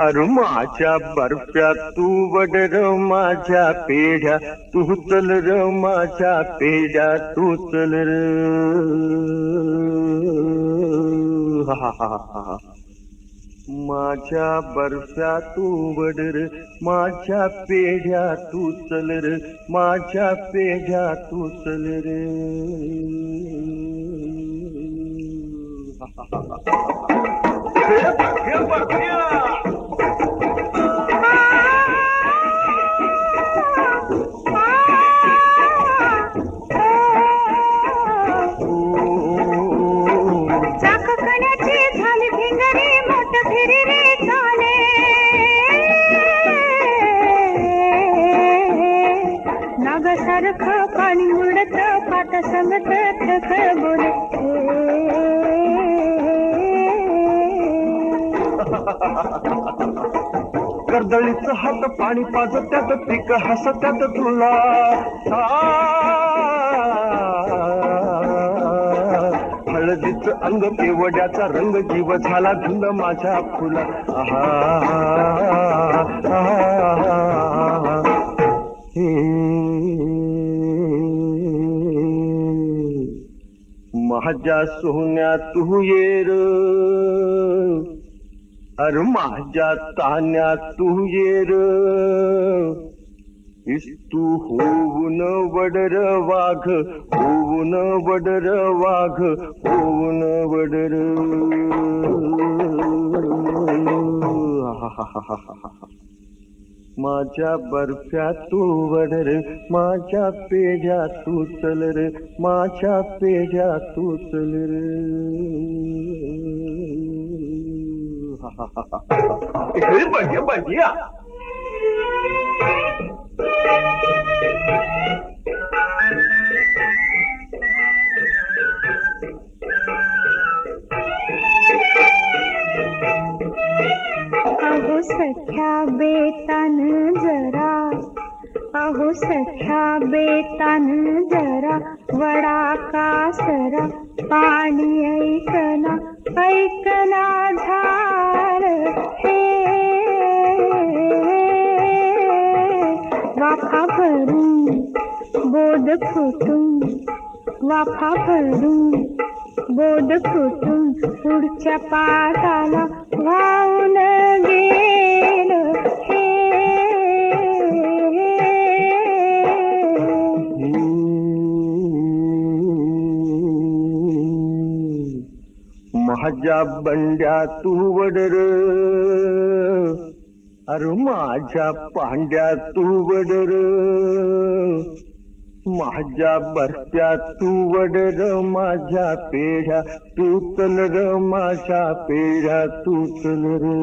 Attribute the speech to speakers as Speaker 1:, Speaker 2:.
Speaker 1: अरे माझ्या बर्फ्या तू वडर माझ्या पेढ्या तू चल र माझ्या पेढ्या तू चल र माझ्या बर्फ्या तू वडर माझ्या पेढ्या तू चल र माझ्या पेढ्या तू चल रे
Speaker 2: सारखं पाणी उडत पाता संगत ठक
Speaker 1: कर्दळीच हात पाणी पाजत्यात पीक हस त्यात तुला हळदीच अंग पेवड्याचा रंग जीव झाला धुंद माझ्या फुला आहा, आहा, हे. माझ्या सोन्या तू येर. अर माझ्या तान्या तू येर. इस्तू तू होऊन वडर वाघ होऊन वडर वाघ होऊन वडर. माझ्या बर्फ्या तू वडर माझ्या पेढ्या तू चल रे माझ्या पेढ्या तू चल रे बढिया बढिया
Speaker 2: अहो सख्या बेतान जरा, अहो सख्या बेतान जरा, वडा कासरा पाणी ऐकना ऐकना झार वाफा भरून, बोध फुटून, वाफा भरून बोध फुटून पुढच्या पाटाला वाहून गेल हे
Speaker 1: माझ्या बंड्या तू वडर अरे माझ्या पांड्या तू वडर माझ्या बरत्या तू वडर माझ्या पेढ्या तू चल र माझ्या पेढ्या तू चल र.